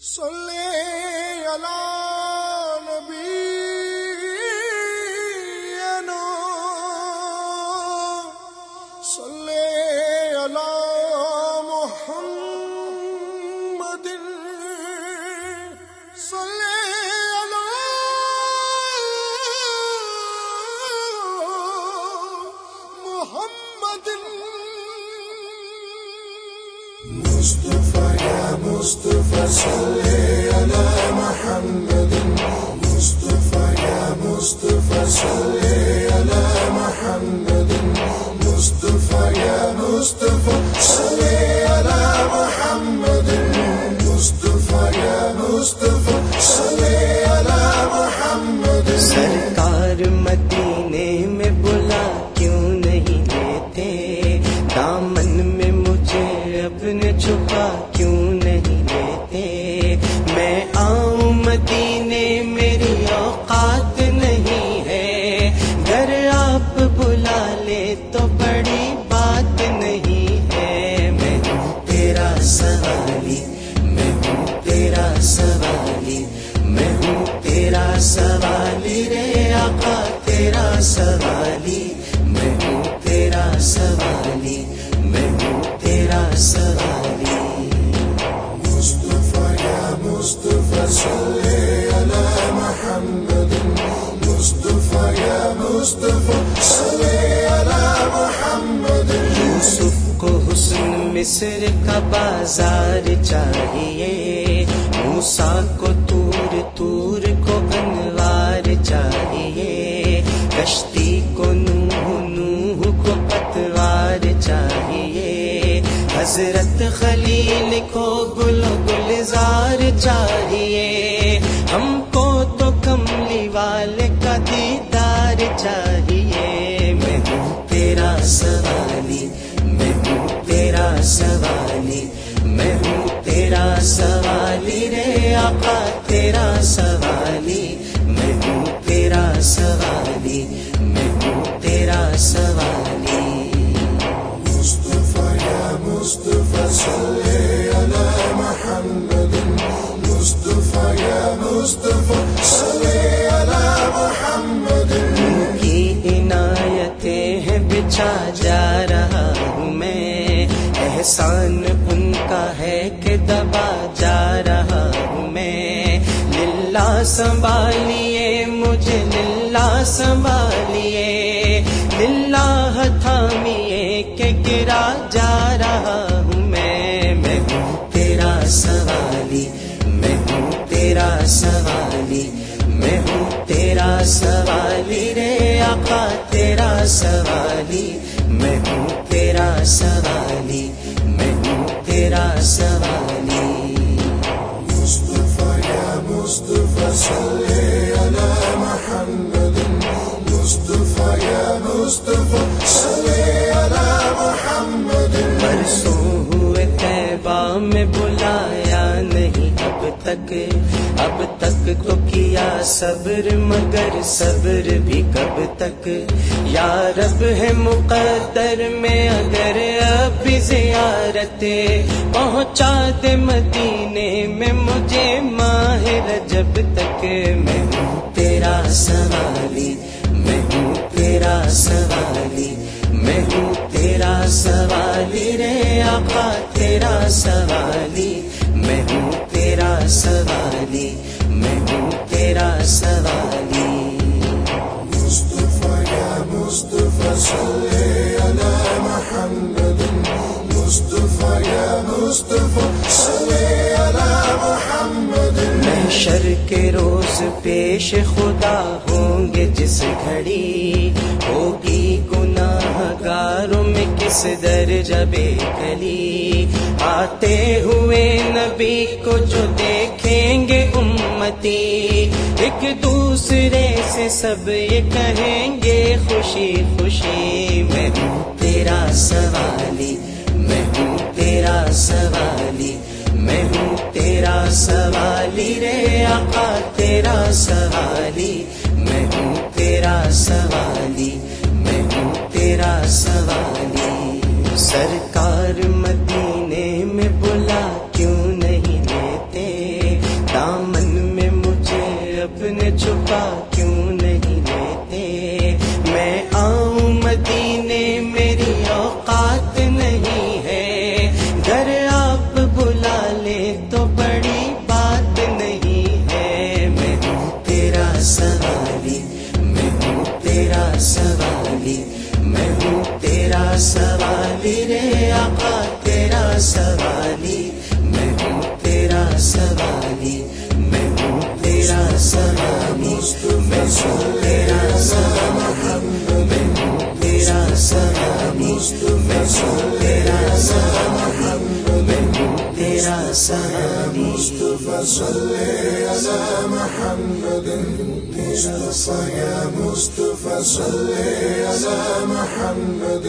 صلی علی نبینا صلی علی محمد. صلی علی محمد. مصطفى يا مصطفى صل على محمد. مصطفى يا مصطفى صل على محمد. مصطفى يا مصطفى صل على محمد. مصطفى يا مصطفى صل على محمد. سرکار مدینے میں بلا کیوں نہیں لیتے دامن میں مجھے اپنے چھپا کیوں تو بڑی بات نہیں ہے۔ میں ہوں تیرا سوالی، میں ہوں تیرا سوالی، میں ہوں تیرا سوالی رے آقا، تیرا سوالی، میں ہوں تیرا سوالی، میں ہوں تیرا سوالی۔ مصطفى يا مصطفى صل على محمد مصطفى يا مصطفى مصر کا بازار چاہیے۔ موسا کو تور تور کو انوار چاہیے۔ کشتی کو نوح نوح کو پتوار چاہیے۔ حضرت خلیل کو گل گلزار چاہیے۔ ہم کو تو کملی والے کا دیدار چاہیے۔ سوالی رے آقا تیرا سوالی میں ہوں تیرا سوالی میں ہوں تیرا سوالی۔ مصطفى يا مصطفى صل على محمد مصطفى يا مصطفى صل على محمد۔ کی عنایتیں ہیں بچھا جا رہا ہوں میں احسان سنبھالیے، مجھے للہ سنبھالیے۔ للہ تھامیے کہ گرا جا رہا ہوں میں۔ میں ہوں تیرا سوالی، میں ہوں تیرا سوالی، میں ہوں تیرا سوالی رے آقا، تیرا سوالی۔ میں ہوں تیرا سوالی، میں ہوں تیرا سوالی۔ مصطفى على محمد مصطفى يا مصطفى على محمد برسوں ہوئے میں بلایا نہیں اب تک اب تک تو کیا صبر مگر صبر بھی کب تک یا رب ہے مقدر میں اگر اب زیارت پہنچا دے مدینے میں تک میں ہوں تیرا سوالی میں ہوں تیرا سوالی میں ہوں تیرا سوالی رے آقا تیرا سوالی میں ہوں تیرا سوالی میں ہوں تیرا سوالی۔ مصطفى يا مصطفى صل على محمد مصطفى يا مصطفى صل على محمد۔ محشر کے روز پیش خدا ہوں گے جس گھڑی ہوگی گناہ گاروں میں کس درجہ بے کلی آتے ہوئے نبی کو جو دیکھیں گے امتی، ایک دوسرے سے سب یہ کہیں گے خوشی خوشی، میں ہوں تیرا سوالی، میں ہوں تیرا سوالی۔ سوالی، میں ہوں تیرا سوالی، میں ہوں تیرا سوالی۔ سرکار مدینے میں بلا کیوں نہیں لیتے؟ دامن میں مجھے اپنے چھپا کیوں نہیں لیتے؟ سلام میں سو تیرا سلام میں تیرا سلام صلی علی محمد تیرا سلام مصطفی صلی علی محمد